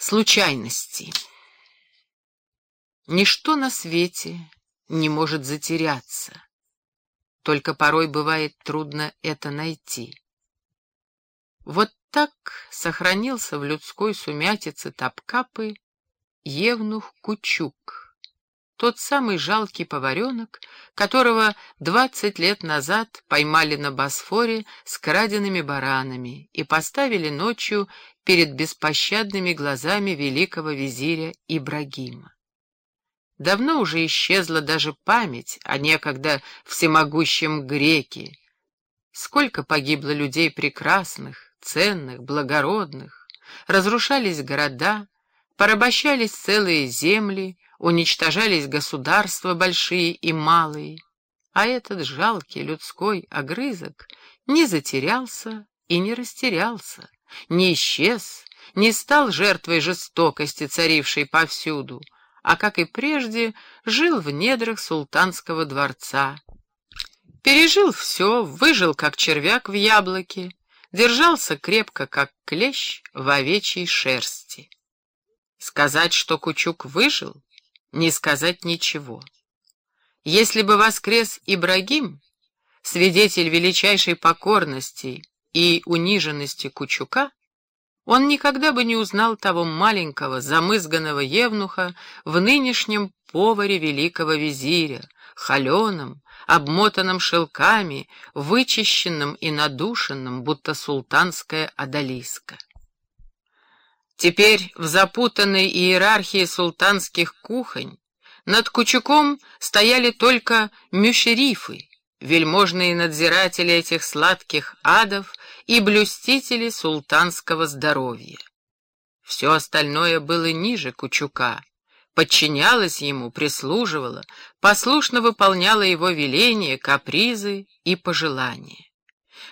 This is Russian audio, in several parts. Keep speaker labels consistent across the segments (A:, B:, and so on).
A: случайности. Ничто на свете не может затеряться, только порой бывает трудно это найти. Вот так сохранился в людской сумятице Топкапы Евнух Кучук тот самый жалкий поваренок, которого двадцать лет назад поймали на Босфоре с краденными баранами и поставили ночью перед беспощадными глазами великого визиря Ибрагима. Давно уже исчезла даже память о некогда всемогущем греке. Сколько погибло людей прекрасных, ценных, благородных, разрушались города, порабощались целые земли, уничтожались государства большие и малые, а этот жалкий людской огрызок не затерялся и не растерялся, не исчез, не стал жертвой жестокости, царившей повсюду, а, как и прежде, жил в недрах султанского дворца. Пережил все, выжил, как червяк в яблоке, держался крепко, как клещ в овечьей шерсти. Сказать, что Кучук выжил, не сказать ничего. Если бы воскрес Ибрагим, свидетель величайшей покорности и униженности Кучука, он никогда бы не узнал того маленького, замызганного евнуха в нынешнем поваре великого визиря, холеном, обмотанном шелками, вычищенном и надушенном, будто султанская одолиска. Теперь в запутанной иерархии султанских кухонь над Кучуком стояли только мюшерифы, вельможные надзиратели этих сладких адов и блюстители султанского здоровья. Все остальное было ниже Кучука, подчинялось ему, прислуживало, послушно выполняло его веления, капризы и пожелания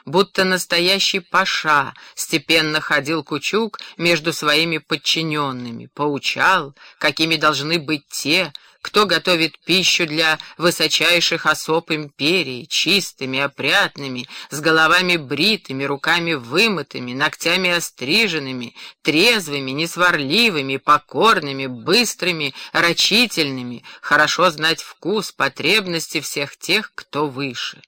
A: будто настоящий паша, степенно ходил Кучук между своими подчиненными, поучал, какими должны быть те, кто готовит пищу для высочайших особ империи, чистыми, опрятными, с головами бритыми, руками вымытыми, ногтями остриженными, трезвыми, несварливыми, покорными, быстрыми, рачительными, хорошо знать вкус, потребности всех тех, кто выше.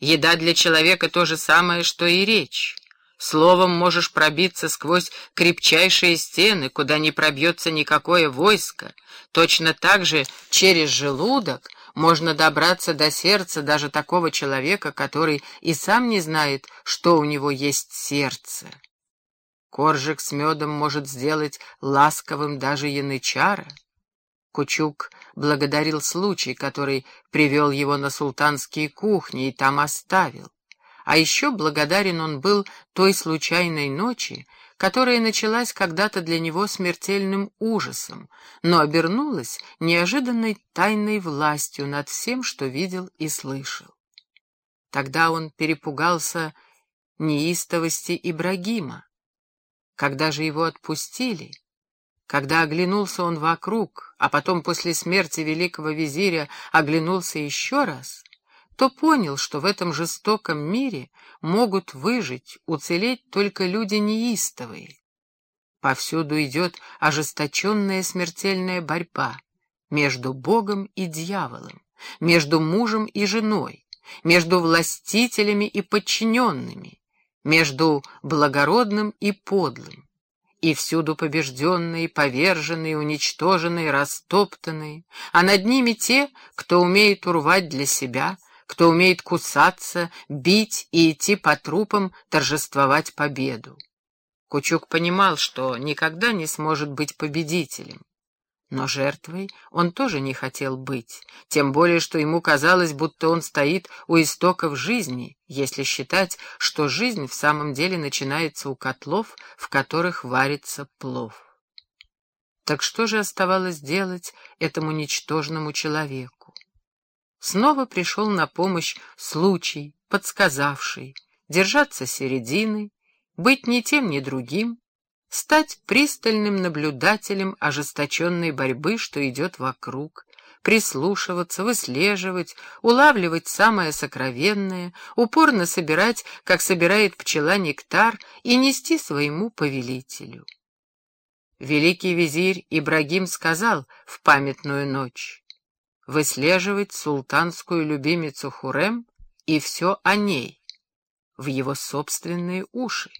A: Еда для человека то же самое, что и речь. Словом можешь пробиться сквозь крепчайшие стены, куда не пробьется никакое войско. Точно так же через желудок можно добраться до сердца даже такого человека, который и сам не знает, что у него есть сердце. Коржик с медом может сделать ласковым даже янычара. Кучук благодарил случай, который привел его на султанские кухни и там оставил. А еще благодарен он был той случайной ночи, которая началась когда-то для него смертельным ужасом, но обернулась неожиданной тайной властью над всем, что видел и слышал. Тогда он перепугался неистовости Ибрагима. Когда же его отпустили, когда оглянулся он вокруг, а потом после смерти великого визиря оглянулся еще раз, то понял, что в этом жестоком мире могут выжить, уцелеть только люди неистовые. Повсюду идет ожесточенная смертельная борьба между Богом и дьяволом, между мужем и женой, между властителями и подчиненными, между благородным и подлым и всюду побежденные, поверженные, уничтоженные, растоптанные, а над ними те, кто умеет урвать для себя, кто умеет кусаться, бить и идти по трупам торжествовать победу. Кучук понимал, что никогда не сможет быть победителем. Но жертвой он тоже не хотел быть, тем более, что ему казалось, будто он стоит у истоков жизни, если считать, что жизнь в самом деле начинается у котлов, в которых варится плов. Так что же оставалось делать этому ничтожному человеку? Снова пришел на помощь случай, подсказавший, держаться середины, быть ни тем, ни другим, стать пристальным наблюдателем ожесточенной борьбы, что идет вокруг, прислушиваться, выслеживать, улавливать самое сокровенное, упорно собирать, как собирает пчела нектар, и нести своему повелителю. великий визирь Ибрагим сказал в памятную ночь выслеживать султанскую любимицу Хурем и все о ней в его собственные уши.